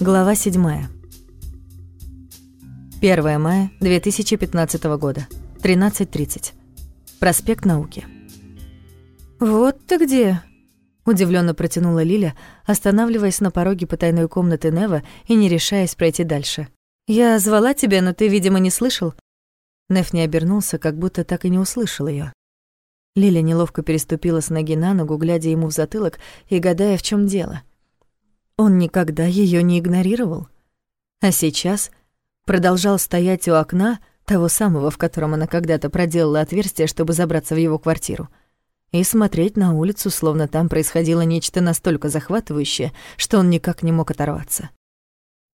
Глава 7. 1 мая 2015 года. 13.30. Проспект Науки. «Вот ты где!» — удивленно протянула Лиля, останавливаясь на пороге потайной комнаты Нева и не решаясь пройти дальше. «Я звала тебя, но ты, видимо, не слышал». Нев не обернулся, как будто так и не услышал ее. Лиля неловко переступила с ноги на ногу, глядя ему в затылок и гадая, в чем дело — он никогда ее не игнорировал. А сейчас продолжал стоять у окна, того самого, в котором она когда-то проделала отверстие, чтобы забраться в его квартиру, и смотреть на улицу, словно там происходило нечто настолько захватывающее, что он никак не мог оторваться.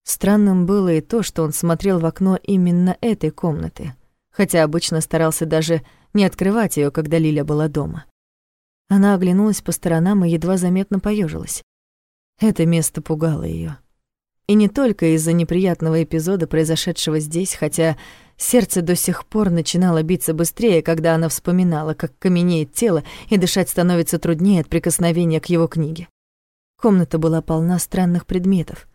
Странным было и то, что он смотрел в окно именно этой комнаты, хотя обычно старался даже не открывать ее, когда Лиля была дома. Она оглянулась по сторонам и едва заметно поежилась. Это место пугало ее. И не только из-за неприятного эпизода, произошедшего здесь, хотя сердце до сих пор начинало биться быстрее, когда она вспоминала, как каменеет тело, и дышать становится труднее от прикосновения к его книге. Комната была полна странных предметов,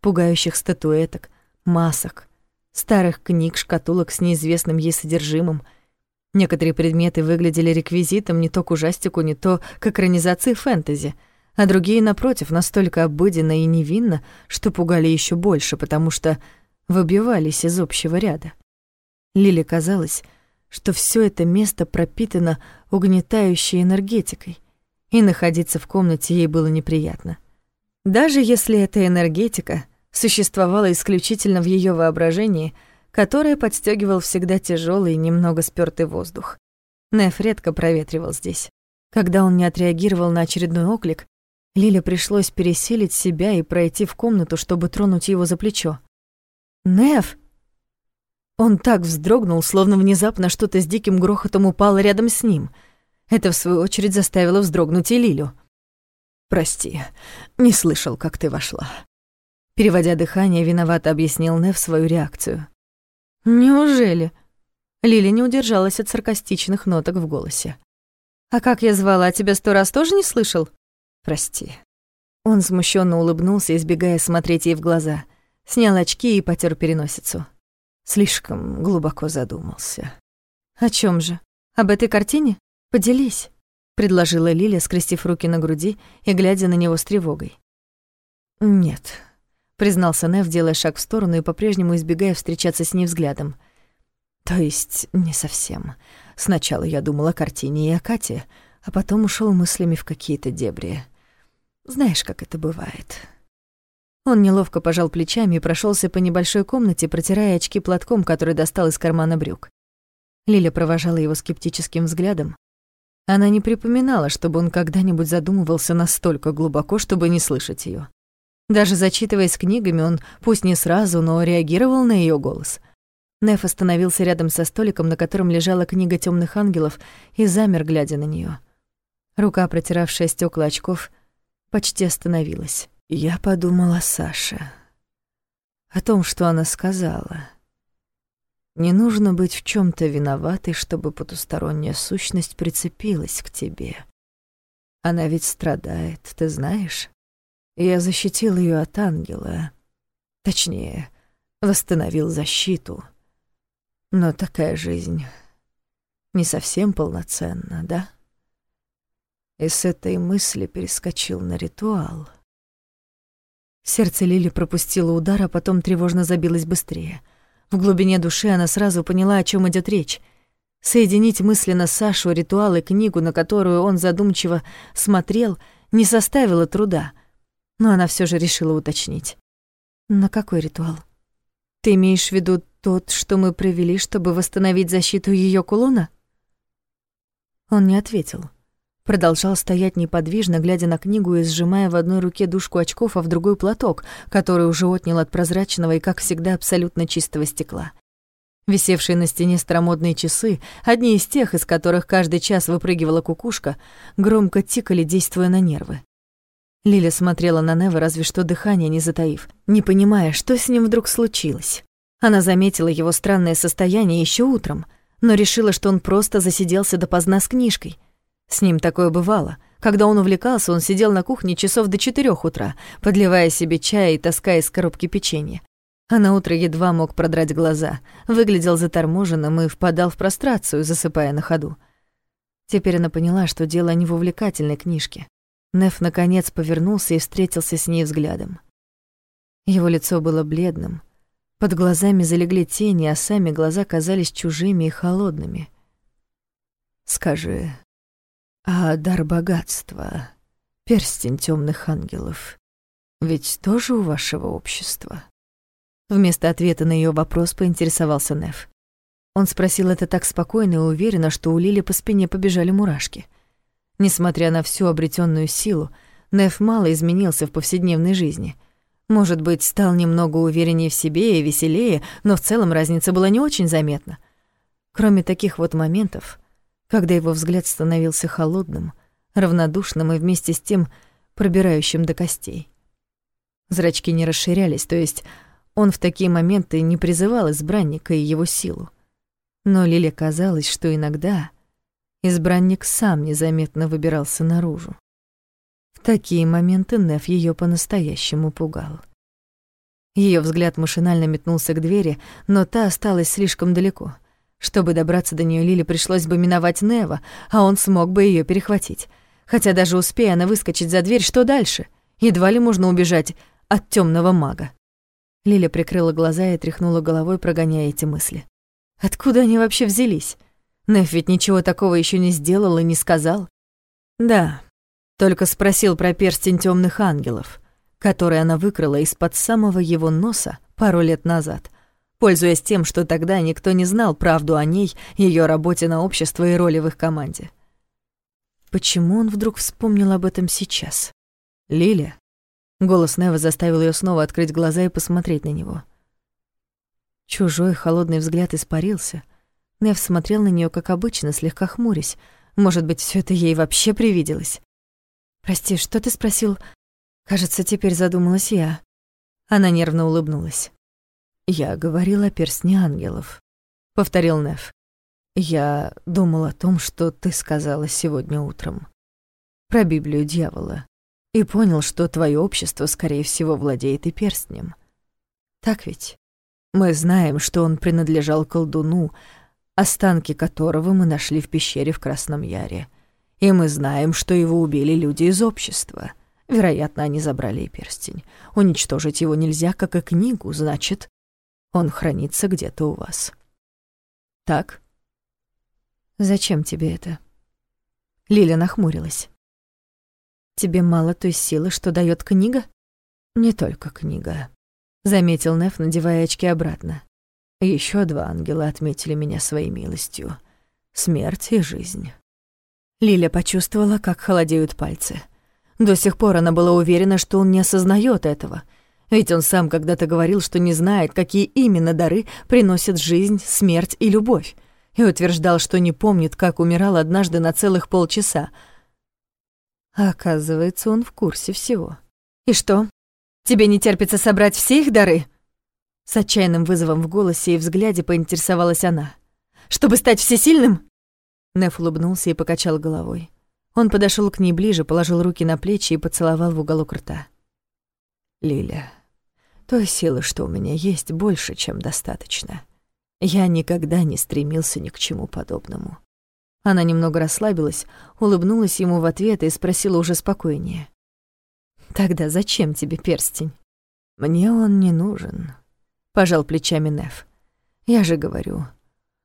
пугающих статуэток, масок, старых книг, шкатулок с неизвестным ей содержимым. Некоторые предметы выглядели реквизитом не то к ужастику, не то к экранизации фэнтези — а другие, напротив, настолько обыденно и невинно, что пугали еще больше, потому что выбивались из общего ряда. Лиле казалось, что все это место пропитано угнетающей энергетикой, и находиться в комнате ей было неприятно. Даже если эта энергетика существовала исключительно в ее воображении, которое подстегивал всегда тяжелый и немного спёртый воздух. Неф редко проветривал здесь. Когда он не отреагировал на очередной оклик, Лиле пришлось переселить себя и пройти в комнату, чтобы тронуть его за плечо. «Неф!» Он так вздрогнул, словно внезапно что-то с диким грохотом упало рядом с ним. Это, в свою очередь, заставило вздрогнуть и Лилю. «Прости, не слышал, как ты вошла». Переводя дыхание, виновато объяснил Неф свою реакцию. «Неужели?» Лили не удержалась от саркастичных ноток в голосе. «А как я звала, тебя сто раз тоже не слышал?» Прости». Он смущенно улыбнулся, избегая смотреть ей в глаза. Снял очки и потер переносицу. Слишком глубоко задумался. «О чем же? Об этой картине? Поделись», — предложила Лиля, скрестив руки на груди и глядя на него с тревогой. «Нет», — признался Нев, делая шаг в сторону и по-прежнему избегая встречаться с ней взглядом. «То есть не совсем. Сначала я думала о картине и о Кате, а потом ушел мыслями в какие-то дебри. Знаешь, как это бывает». Он неловко пожал плечами и прошелся по небольшой комнате, протирая очки платком, который достал из кармана брюк. Лиля провожала его скептическим взглядом. Она не припоминала, чтобы он когда-нибудь задумывался настолько глубоко, чтобы не слышать ее. Даже зачитываясь книгами, он, пусть не сразу, но реагировал на ее голос. Неф остановился рядом со столиком, на котором лежала книга темных ангелов, и замер, глядя на нее. Рука, протиравшая стекла очков, — почти остановилась. Я подумала о Саше. О том, что она сказала. Не нужно быть в чем то виноватой, чтобы потусторонняя сущность прицепилась к тебе. Она ведь страдает, ты знаешь? Я защитил ее от ангела. Точнее, восстановил защиту. Но такая жизнь не совсем полноценна, да? И с этой мысли перескочил на ритуал. Сердце Лили пропустило удар, а потом тревожно забилось быстрее. В глубине души она сразу поняла, о чем идет речь. Соединить мысленно Сашу, ритуал и книгу, на которую он задумчиво смотрел, не составило труда, но она все же решила уточнить. «На какой ритуал? Ты имеешь в виду тот, что мы провели, чтобы восстановить защиту ее кулона?» Он не ответил. Продолжал стоять неподвижно, глядя на книгу и сжимая в одной руке дужку очков, а в другой платок, который уже отнял от прозрачного и, как всегда, абсолютно чистого стекла. Висевшие на стене старомодные часы, одни из тех, из которых каждый час выпрыгивала кукушка, громко тикали, действуя на нервы. Лиля смотрела на Нева, разве что дыхание не затаив, не понимая, что с ним вдруг случилось. Она заметила его странное состояние еще утром, но решила, что он просто засиделся допоздна с книжкой — с ним такое бывало, Когда он увлекался, он сидел на кухне часов до четырех утра, подливая себе чай и таская из коробки печенье. А на утро едва мог продрать глаза, выглядел заторможенным и впадал в прострацию, засыпая на ходу. Теперь она поняла, что дело не в увлекательной книжке. Неф наконец повернулся и встретился с ней взглядом. Его лицо было бледным, под глазами залегли тени, а сами глаза казались чужими и холодными. «Скажи, а дар богатства, перстень темных ангелов, ведь тоже у вашего общества?» Вместо ответа на ее вопрос поинтересовался Неф. Он спросил это так спокойно и уверенно, что у Лили по спине побежали мурашки. Несмотря на всю обретенную силу, Неф мало изменился в повседневной жизни. Может быть, стал немного увереннее в себе и веселее, но в целом разница была не очень заметна. Кроме таких вот моментов, когда его взгляд становился холодным, равнодушным и вместе с тем пробирающим до костей. Зрачки не расширялись, то есть он в такие моменты не призывал избранника и его силу. Но Лиле казалось, что иногда избранник сам незаметно выбирался наружу. В такие моменты Неф ее по-настоящему пугал. Ее взгляд машинально метнулся к двери, но та осталась слишком далеко. Чтобы добраться до нее, Лиле пришлось бы миновать Нева, а он смог бы ее перехватить. Хотя даже успея она выскочить за дверь, что дальше? Едва ли можно убежать от темного мага. Лиля прикрыла глаза и тряхнула головой, прогоняя эти мысли. Откуда они вообще взялись? Неф ведь ничего такого еще не сделал и не сказал. Да, только спросил про перстень темных ангелов, который она выкрала из-под самого его носа пару лет назад, пользуясь тем, что тогда никто не знал правду о ней, ее работе на общество и роли в их команде. Почему он вдруг вспомнил об этом сейчас? Лиля, Голос Нева заставил ее снова открыть глаза и посмотреть на него. Чужой холодный взгляд испарился. Нев смотрел на нее, как обычно, слегка хмурясь. Может быть, все это ей вообще привиделось? «Прости, что ты спросил?» Кажется, теперь задумалась я. Она нервно улыбнулась. «Я говорил о перстне ангелов», — повторил Нев. «Я думал о том, что ты сказала сегодня утром. Про Библию дьявола и понял, что твое общество, скорее всего, владеет и перстнем. Так ведь? Мы знаем, что он принадлежал колдуну, останки которого мы нашли в пещере в Красном Яре. И мы знаем, что его убили люди из общества. Вероятно, они забрали перстень. Уничтожить его нельзя, как и книгу, значит, он хранится где-то у вас. Так? Зачем тебе это? Лиля нахмурилась. Тебе мало той силы, что дает книга? Не только книга, заметил Неф, надевая очки обратно. Еще два ангела отметили меня своей милостью. Смерть и жизнь. Лиля почувствовала, как холодеют пальцы. До сих пор она была уверена, что он не осознает этого. Ведь он сам когда-то говорил, что не знает, какие именно дары приносят жизнь, смерть и любовь. И утверждал, что не помнит, как умирал однажды на целых полчаса, оказывается, он в курсе всего. «И что? Тебе не терпится собрать все их дары?» С отчаянным вызовом в голосе и взгляде поинтересовалась она. «Чтобы стать всесильным?» Неф улыбнулся и покачал головой. Он подошел к ней ближе, положил руки на плечи и поцеловал в уголок рта. «Лиля, той силы, что у меня есть, больше, чем достаточно. Я никогда не стремился ни к чему подобному. Она немного расслабилась, улыбнулась ему в ответ и спросила уже спокойнее. «Тогда зачем тебе перстень?» «Мне он не нужен», — пожал плечами Неф. «Я же говорю,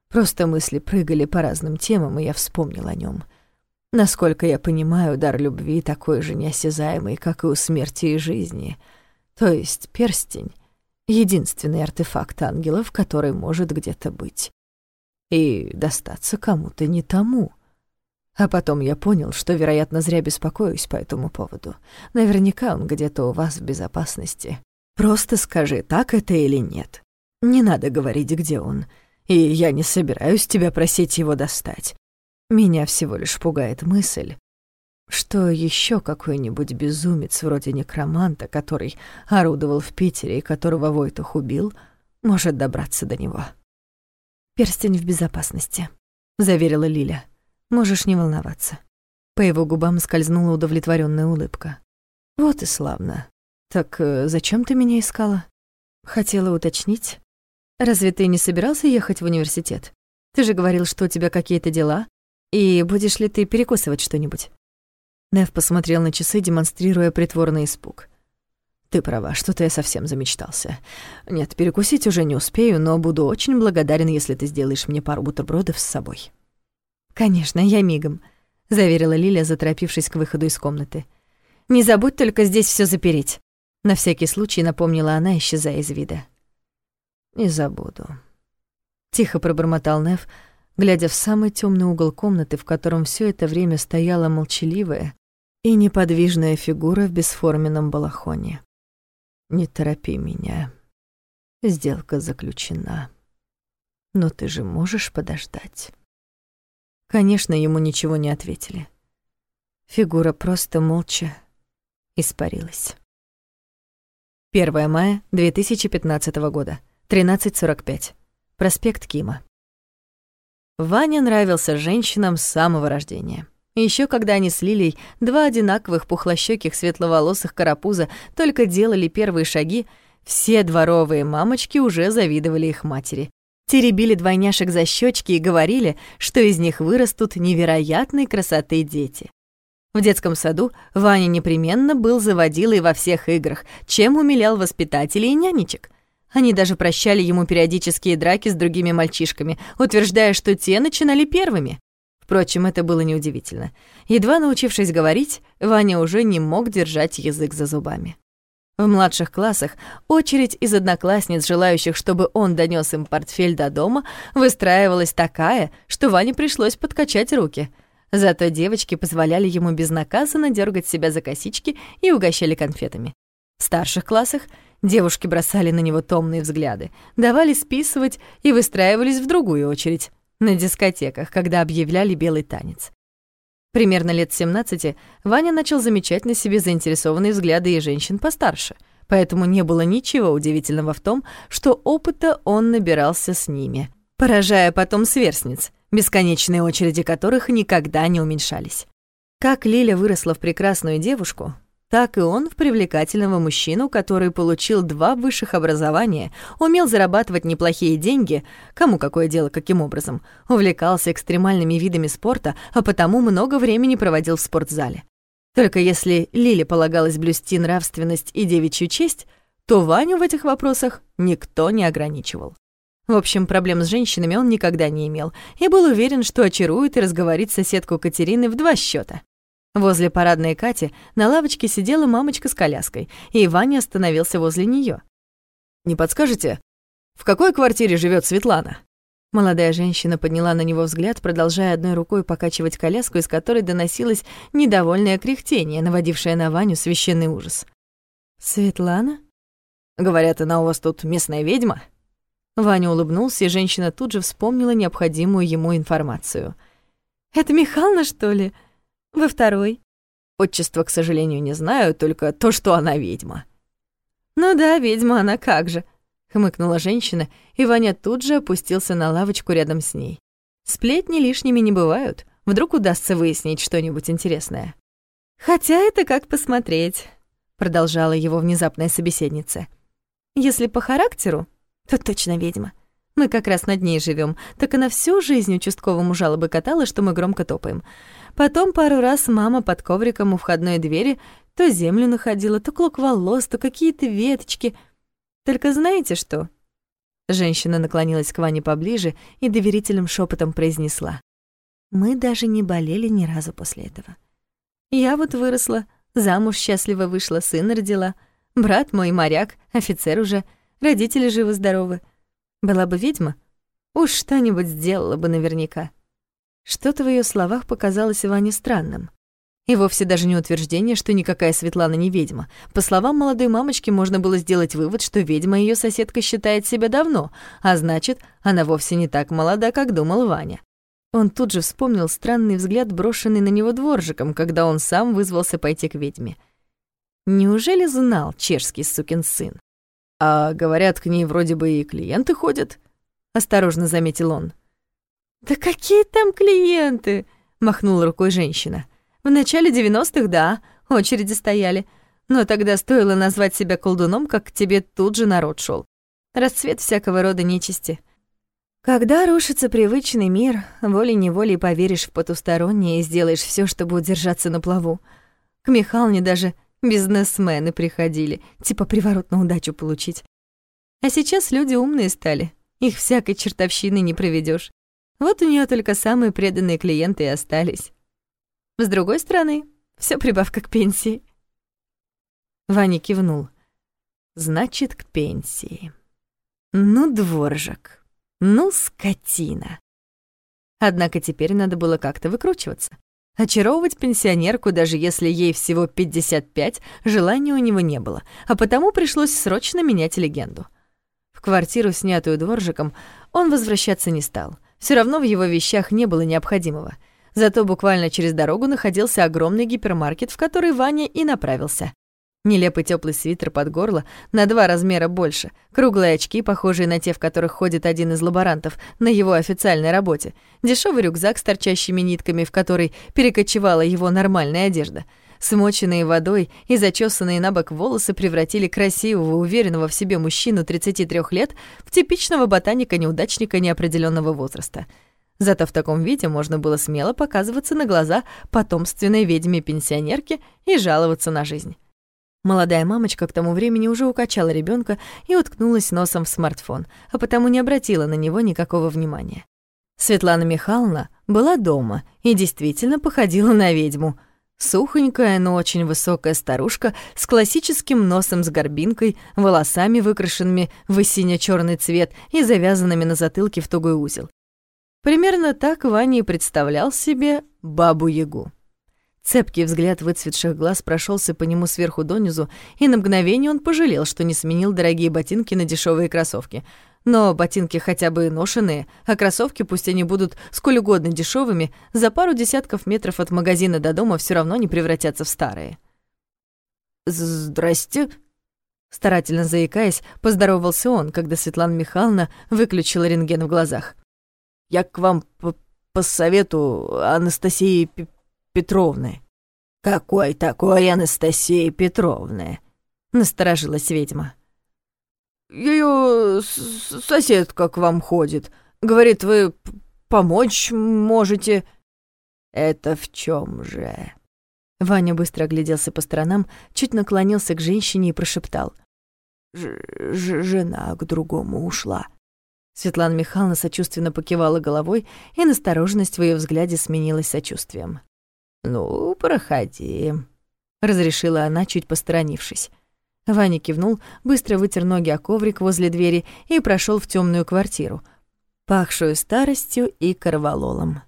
просто мысли прыгали по разным темам, и я вспомнил о нем. Насколько я понимаю, дар любви такой же неосязаемый, как и у смерти и жизни. То есть перстень — единственный артефакт ангелов, который может где-то быть и достаться кому-то не тому. А потом я понял, что, вероятно, зря беспокоюсь по этому поводу. Наверняка он где-то у вас в безопасности. Просто скажи, так это или нет. Не надо говорить, где он. И я не собираюсь тебя просить его достать. Меня всего лишь пугает мысль, что еще какой-нибудь безумец вроде некроманта, который орудовал в Питере и которого Войтух убил, может добраться до него. «Перстень в безопасности», — заверила Лиля. «Можешь не волноваться». По его губам скользнула удовлетворенная улыбка. Вот и славно. Так э, зачем ты меня искала? Хотела уточнить. Разве ты не собирался ехать в университет? Ты же говорил, что у тебя какие-то дела, и будешь ли ты перекусывать что-нибудь? Нев посмотрел на часы, демонстрируя притворный испуг. Ты права, что-то я совсем замечтался. Нет, перекусить уже не успею, но буду очень благодарен, если ты сделаешь мне пару бутербродов с собой. Конечно, я мигом, заверила Лиля, заторопившись к выходу из комнаты. Не забудь только здесь все запереть. На всякий случай напомнила она, исчезая из вида. Не забуду. Тихо пробормотал Нев, глядя в самый темный угол комнаты, в котором все это время стояла молчаливая и неподвижная фигура в бесформенном балахоне. Не торопи меня. Сделка заключена. Но ты же можешь подождать. Конечно, ему ничего не ответили. Фигура просто молча испарилась. 1 мая 2015 года, 13.45. Проспект Кима. Ваня нравился женщинам с самого рождения. Еще когда они с Лилей, два одинаковых пухлощёких светловолосых карапуза, только делали первые шаги, все дворовые мамочки уже завидовали их матери. Теребили двойняшек за щечки и говорили, что из них вырастут невероятной красоты дети. В детском саду Ваня непременно был заводилой во всех играх, чем умилял воспитателей и нянечек. Они даже прощали ему периодические драки с другими мальчишками, утверждая, что те начинали первыми. Впрочем, это было неудивительно. Едва научившись говорить, Ваня уже не мог держать язык за зубами. В младших классах очередь из одноклассниц, желающих, чтобы он донёс им портфель до дома, выстраивалась такая, что Ване пришлось подкачать руки. Зато девочки позволяли ему безнаказанно дергать себя за косички и угощали конфетами. В старших классах девушки бросали на него томные взгляды, давали списывать и выстраивались в другую очередь, на дискотеках, когда объявляли белый танец. Примерно лет 17 Ваня начал замечать на себе заинтересованные взгляды и женщин постарше, поэтому не было ничего удивительного в том, что опыта он набирался с ними, поражая потом сверстниц, бесконечные очереди которых никогда не уменьшались. Как Лиля выросла в прекрасную девушку, так и он в привлекательного мужчину, который получил два высших образования, умел зарабатывать неплохие деньги, кому какое дело каким образом, увлекался экстремальными видами спорта, а потому много времени проводил в спортзале. Только если Лиле полагалось блюсти нравственность и девичью честь, то Ваню в этих вопросах никто не ограничивал. В общем, проблем с женщинами он никогда не имел и был уверен, что очарует и разговорит соседку Катерины в два счета. Возле парадной Кати на лавочке сидела мамочка с коляской, и Ваня остановился возле неё. «Не подскажете, в какой квартире живёт Светлана?» Молодая женщина подняла на него взгляд, продолжая одной рукой покачивать коляску, из которой доносилось недовольное кряхтение, наводившее на Ваню священный ужас. «Светлана?» «Говорят, она у вас тут местная ведьма?» Ваня улыбнулся, и женщина тут же вспомнила необходимую ему информацию. «Это Михална, что ли?» Во второй. Отчество, к сожалению, не знаю, только то, что она ведьма. Ну да, ведьма она как же, хмыкнула женщина, и Ваня тут же опустился на лавочку рядом с ней. Сплетни лишними не бывают. Вдруг удастся выяснить что-нибудь интересное. Хотя это как посмотреть, продолжала его внезапная собеседница. Если по характеру, то точно ведьма. Мы как раз над ней живем, так она всю жизнь участковому жалобы катала, что мы громко топаем. Потом пару раз мама под ковриком у входной двери то землю находила, то клок волос, то какие-то веточки. Только знаете что? Женщина наклонилась к Ване поближе и доверительным шепотом произнесла. Мы даже не болели ни разу после этого. Я вот выросла, замуж счастливо вышла, сына родила. Брат мой моряк, офицер уже, родители живы-здоровы. Была бы ведьма, уж что-нибудь сделала бы наверняка. Что-то в ее словах показалось Иване странным. И вовсе даже не утверждение, что никакая Светлана не ведьма. По словам молодой мамочки, можно было сделать вывод, что ведьма ее соседка считает себя давно, а значит, она вовсе не так молода, как думал Ваня. Он тут же вспомнил странный взгляд, брошенный на него дворжиком, когда он сам вызвался пойти к ведьме. Неужели знал чешский сукин сын? «А говорят, к ней вроде бы и клиенты ходят», — осторожно заметил он. «Да какие там клиенты?» — махнула рукой женщина. «В начале 90-х, да, очереди стояли. Но тогда стоило назвать себя колдуном, как к тебе тут же народ шел. Расцвет всякого рода нечисти. Когда рушится привычный мир, волей-неволей поверишь в потустороннее и сделаешь все, чтобы удержаться на плаву. К Михалне даже бизнесмены приходили, типа приворот на удачу получить. А сейчас люди умные стали, их всякой чертовщины не проведешь. Вот у нее только самые преданные клиенты и остались. С другой стороны, все прибавка к пенсии. Ваня кивнул. Значит, к пенсии. Ну, дворжак. Ну, скотина. Однако теперь надо было как-то выкручиваться. Очаровывать пенсионерку, даже если ей всего 55, желания у него не было, а потому пришлось срочно менять легенду. В квартиру, снятую дворжиком, он возвращаться не стал — все равно в его вещах не было необходимого. Зато буквально через дорогу находился огромный гипермаркет, в который Ваня и направился. Нелепый теплый свитер под горло, на два размера больше, круглые очки, похожие на те, в которых ходит один из лаборантов на его официальной работе, дешевый рюкзак с торчащими нитками, в который перекочевала его нормальная одежда — Смоченные водой и зачесанные на бок волосы превратили красивого, уверенного в себе мужчину 33 лет в типичного ботаника-неудачника неопределенного возраста. Зато в таком виде можно было смело показываться на глаза потомственной ведьме-пенсионерке и жаловаться на жизнь. Молодая мамочка к тому времени уже укачала ребенка и уткнулась носом в смартфон, а потому не обратила на него никакого внимания. Светлана Михайловна была дома и действительно походила на ведьму — Сухонькая, но очень высокая старушка с классическим носом с горбинкой, волосами, выкрашенными в сине-чёрный цвет и завязанными на затылке в тугой узел. Примерно так Ваня и представлял себе бабу-ягу. Цепкий взгляд выцветших глаз прошелся по нему сверху донизу, и на мгновение он пожалел, что не сменил дорогие ботинки на дешевые кроссовки — но ботинки хотя бы ношеные, а кроссовки, пусть они будут сколь угодно дешевыми, за пару десятков метров от магазина до дома все равно не превратятся в старые. «Здрасте», Старательно заикаясь, поздоровался он, когда Светлана Михайловна выключила рентген в глазах. «Я к вам по, по совету Анастасии П Петровны». «Какой такой Анастасии Петровны?» — насторожилась ведьма. Ее соседка к вам ходит. Говорит, вы помочь можете. Это в чем же? Ваня быстро огляделся по сторонам, чуть наклонился к женщине и прошептал. Ж -ж «Жена к другому ушла». Светлана Михайловна сочувственно покивала головой, и настороженность в ее взгляде сменилась сочувствием. «Ну, проходи», — разрешила она, чуть посторонившись. Ваня кивнул, быстро вытер ноги о коврик возле двери и прошел в темную квартиру, пахшую старостью и корвалолом.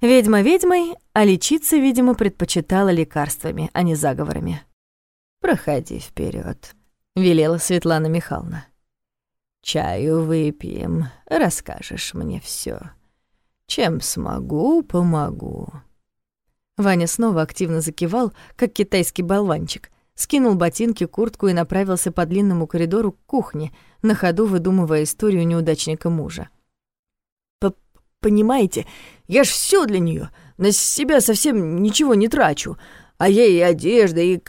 Ведьма ведьмой, а лечиться, видимо, предпочитала лекарствами, а не заговорами. «Проходи вперед, велела Светлана Михайловна. «Чаю выпьем, расскажешь мне все. Чем смогу, помогу». Ваня снова активно закивал, как китайский болванчик, скинул ботинки, куртку и направился по длинному коридору к кухне, на ходу выдумывая историю неудачника мужа. «Понимаете, я ж все для нее, на себя совсем ничего не трачу, а я и одежда, и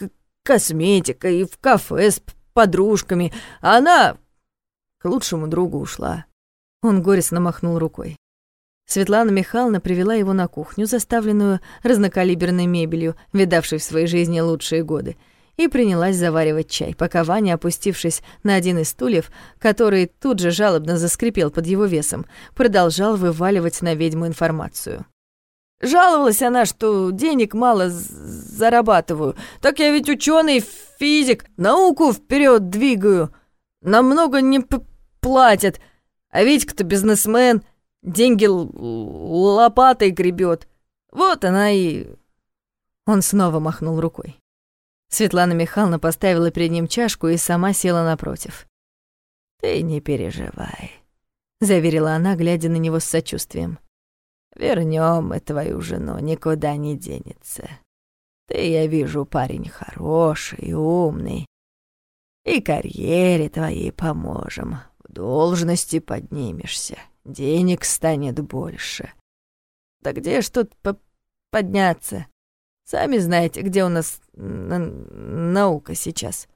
косметика, и в кафе с подружками, а она к лучшему другу ушла». Он горестно махнул рукой. Светлана Михайловна привела его на кухню, заставленную разнокалиберной мебелью, видавшей в своей жизни лучшие годы, и принялась заваривать чай, пока Ваня, опустившись на один из стульев, который тут же жалобно заскрипел под его весом, продолжал вываливать на ведьму информацию. Жаловалась она, что денег мало зарабатываю. Так я ведь ученый, физик, науку вперед двигаю. Намного не платят. А Витька-то бизнесмен, деньги лопатой гребет. Вот она и... Он снова махнул рукой. Светлана Михайловна поставила перед ним чашку и сама села напротив. «Ты не переживай», — заверила она, глядя на него с сочувствием. Вернем мы твою жену, никуда не денется. Ты, я вижу, парень хороший умный. И карьере твоей поможем. В должности поднимешься, денег станет больше. Да где ж тут по подняться? Сами знаете, где у нас наука сейчас.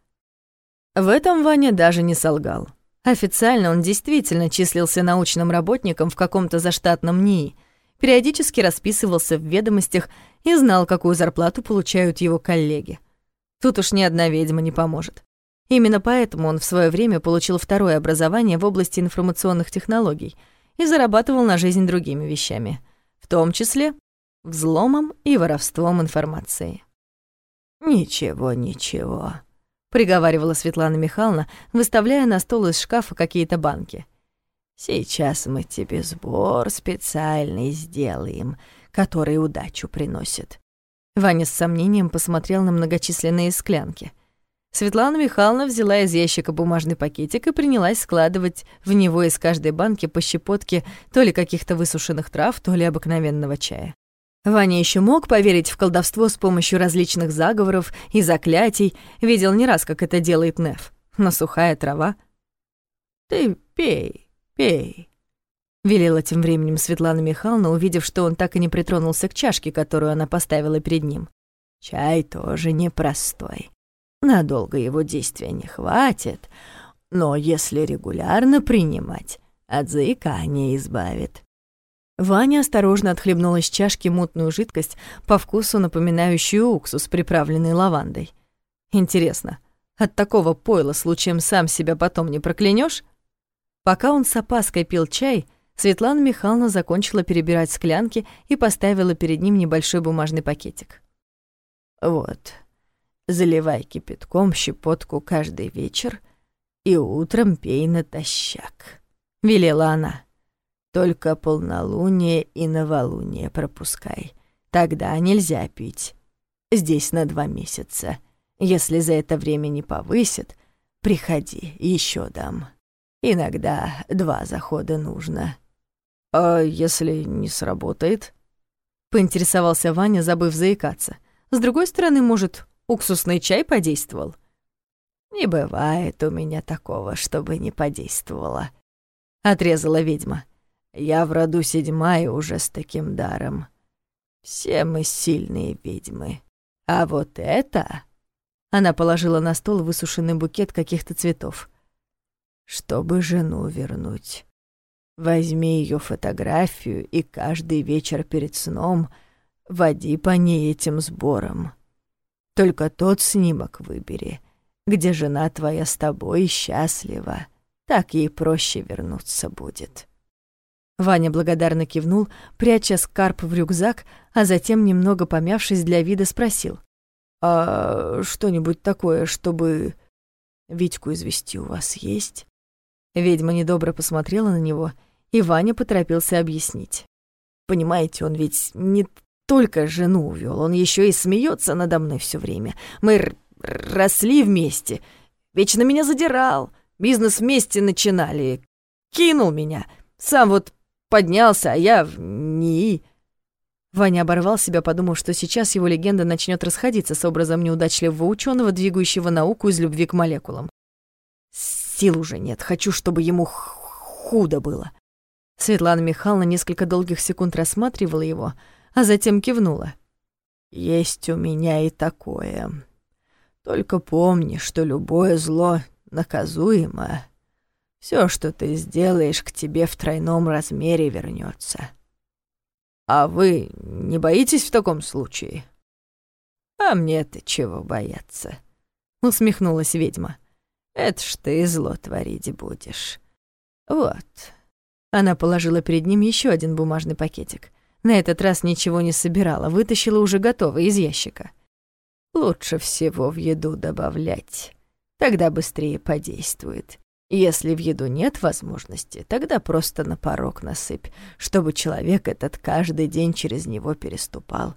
В этом Ваня даже не солгал. Официально он действительно числился научным работником в каком-то заштатном НИИ, периодически расписывался в ведомостях и знал, какую зарплату получают его коллеги. Тут уж ни одна ведьма не поможет. Именно поэтому он в свое время получил второе образование в области информационных технологий и зарабатывал на жизнь другими вещами, в том числе взломом и воровством информации. «Ничего, ничего», — приговаривала Светлана Михайловна, выставляя на стол из шкафа какие-то банки. «Сейчас мы тебе сбор специальный сделаем, который удачу приносит». Ваня с сомнением посмотрел на многочисленные склянки. Светлана Михайловна взяла из ящика бумажный пакетик и принялась складывать в него из каждой банки по щепотке то ли каких-то высушенных трав, то ли обыкновенного чая. Ваня еще мог поверить в колдовство с помощью различных заговоров и заклятий, видел не раз, как это делает Неф. Но сухая трава... «Ты пей, пей», — велела тем временем Светлана Михайловна, увидев, что он так и не притронулся к чашке, которую она поставила перед ним. «Чай тоже непростой. Надолго его действия не хватит, но если регулярно принимать, от заикания избавит. Ваня осторожно отхлебнул из чашки мутную жидкость, по вкусу напоминающую уксус, приправленный лавандой. Интересно, от такого пойла случаем сам себя потом не проклянешь? Пока он с опаской пил чай, Светлана Михайловна закончила перебирать склянки и поставила перед ним небольшой бумажный пакетик. «Вот, заливай кипятком щепотку каждый вечер и утром пей натощак», — велела она. Только полнолуние и новолуние пропускай. Тогда нельзя пить. Здесь на два месяца. Если за это время не повысит, приходи, еще дам. Иногда два захода нужно. А если не сработает? Поинтересовался Ваня, забыв заикаться. С другой стороны, может, уксусный чай подействовал? Не бывает у меня такого, чтобы не подействовало. Отрезала ведьма. Я в роду седьмая уже с таким даром. Все мы сильные ведьмы. А вот это...» Она положила на стол высушенный букет каких-то цветов. «Чтобы жену вернуть. Возьми ее фотографию и каждый вечер перед сном води по ней этим сбором. Только тот снимок выбери, где жена твоя с тобой счастлива. Так ей проще вернуться будет». Ваня благодарно кивнул, пряча скарб в рюкзак, а затем, немного помявшись для вида, спросил. «А что-нибудь такое, чтобы Витьку извести у вас есть?» Ведьма недобро посмотрела на него, и Ваня поторопился объяснить. «Понимаете, он ведь не только жену увел, он еще и смеется надо мной все время. Мы росли вместе, вечно меня задирал, бизнес вместе начинали, кинул меня, сам вот поднялся, а я в НИИ». Ваня оборвал себя, подумав, что сейчас его легенда начнет расходиться с образом неудачливого ученого, двигающего науку из любви к молекулам. Сил уже нет, хочу, чтобы ему худо было. Светлана Михайловна несколько долгих секунд рассматривала его, а затем кивнула. «Есть у меня и такое. Только помни, что любое зло наказуемо, все, что ты сделаешь, к тебе в тройном размере вернется. А вы не боитесь в таком случае? А мне-то чего бояться? Усмехнулась ведьма. Это ж ты зло творить будешь. Вот. Она положила перед ним еще один бумажный пакетик. На этот раз ничего не собирала, вытащила уже готовый из ящика. Лучше всего в еду добавлять. Тогда быстрее подействует. Если в еду нет возможности, тогда просто на порог насыпь, чтобы человек этот каждый день через него переступал.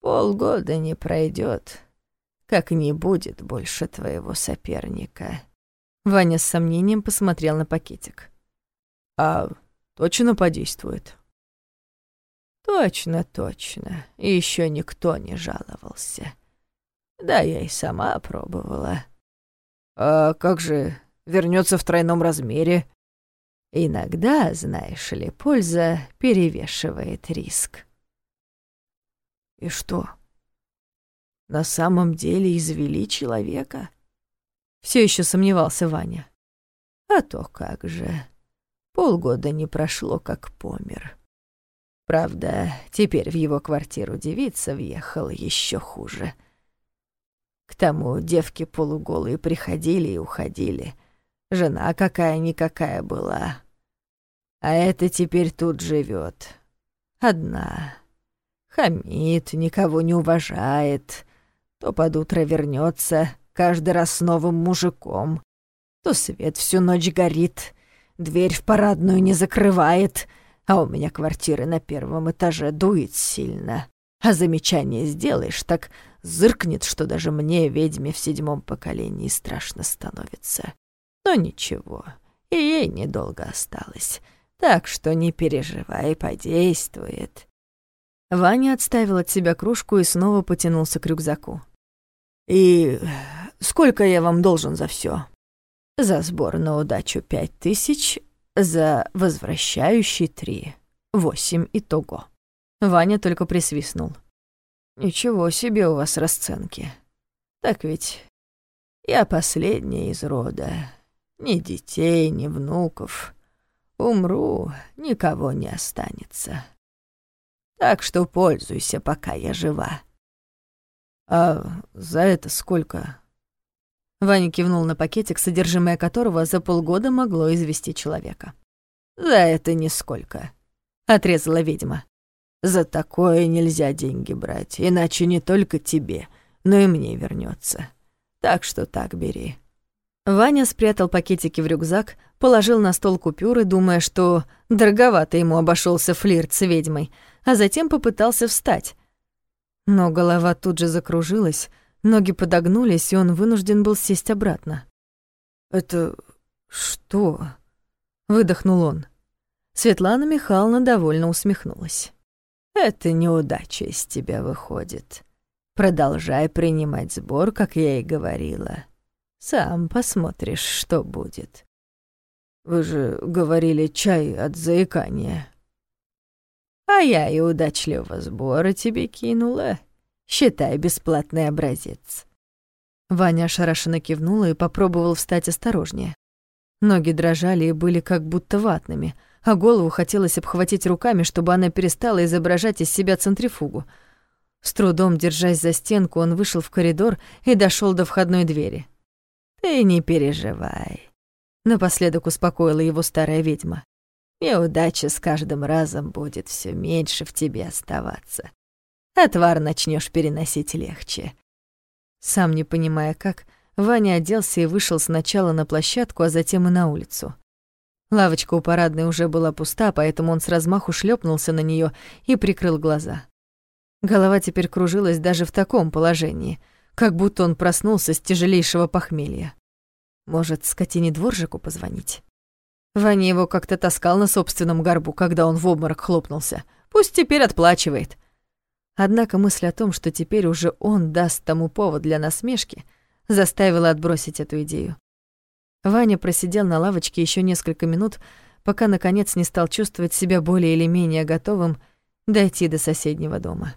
Полгода не пройдет, как не будет больше твоего соперника. Ваня с сомнением посмотрел на пакетик. А точно подействует? Точно, точно. И еще никто не жаловался. Да, я и сама пробовала. А как же вернется в тройном размере. Иногда, знаешь ли, польза перевешивает риск. И что, на самом деле извели человека? Все еще сомневался Ваня. А то как же. Полгода не прошло, как помер. Правда, теперь в его квартиру девица въехала еще хуже. К тому девки полуголые приходили и уходили. Жена какая-никакая была. А это теперь тут живет. Одна. Хамит, никого не уважает. То под утро вернется, каждый раз с новым мужиком. То свет всю ночь горит, дверь в парадную не закрывает, а у меня квартира на первом этаже дует сильно. А замечание сделаешь, так зыркнет, что даже мне, ведьме в седьмом поколении, страшно становится. Но ничего, и ей недолго осталось, так что не переживай, подействует. Ваня отставил от себя кружку и снова потянулся к рюкзаку. «И сколько я вам должен за все? За сбор на удачу пять тысяч, за возвращающий три. Восемь итого». Ваня только присвистнул. «Ничего себе у вас расценки. Так ведь я последняя из рода. Ни детей, ни внуков. Умру, никого не останется. Так что пользуйся, пока я жива». «А за это сколько?» Ваня кивнул на пакетик, содержимое которого за полгода могло извести человека. «За это нисколько», — отрезала ведьма. «За такое нельзя деньги брать, иначе не только тебе, но и мне вернется. Так что так бери». Ваня спрятал пакетики в рюкзак, положил на стол купюры, думая, что дороговато ему обошелся флирт с ведьмой, а затем попытался встать. Но голова тут же закружилась, ноги подогнулись, и он вынужден был сесть обратно. «Это что?» — выдохнул он. Светлана Михайловна довольно усмехнулась. «Это неудача из тебя выходит. Продолжай принимать сбор, как я и говорила. Сам посмотришь, что будет». «Вы же говорили чай от заикания». «А я и удачливого сбора тебе кинула. Считай бесплатный образец». Ваня ошарашенно кивнула и попробовал встать осторожнее. Ноги дрожали и были как будто ватными, а голову хотелось обхватить руками, чтобы она перестала изображать из себя центрифугу. С трудом держась за стенку, он вышел в коридор и дошел до входной двери. «Ты не переживай», — напоследок успокоила его старая ведьма. «Неудача с каждым разом будет все меньше в тебе оставаться. Отвар начнешь переносить легче». Сам не понимая как, Ваня оделся и вышел сначала на площадку, а затем и на улицу. Лавочка у парадной уже была пуста, поэтому он с размаху шлепнулся на нее и прикрыл глаза. Голова теперь кружилась даже в таком положении, как будто он проснулся с тяжелейшего похмелья. Может, скотине дворжику позвонить? Ваня его как-то таскал на собственном горбу, когда он в обморок хлопнулся. Пусть теперь отплачивает. Однако мысль о том, что теперь уже он даст тому повод для насмешки — заставила отбросить эту идею. Ваня просидел на лавочке еще несколько минут, пока наконец не стал чувствовать себя более или менее готовым дойти до соседнего дома.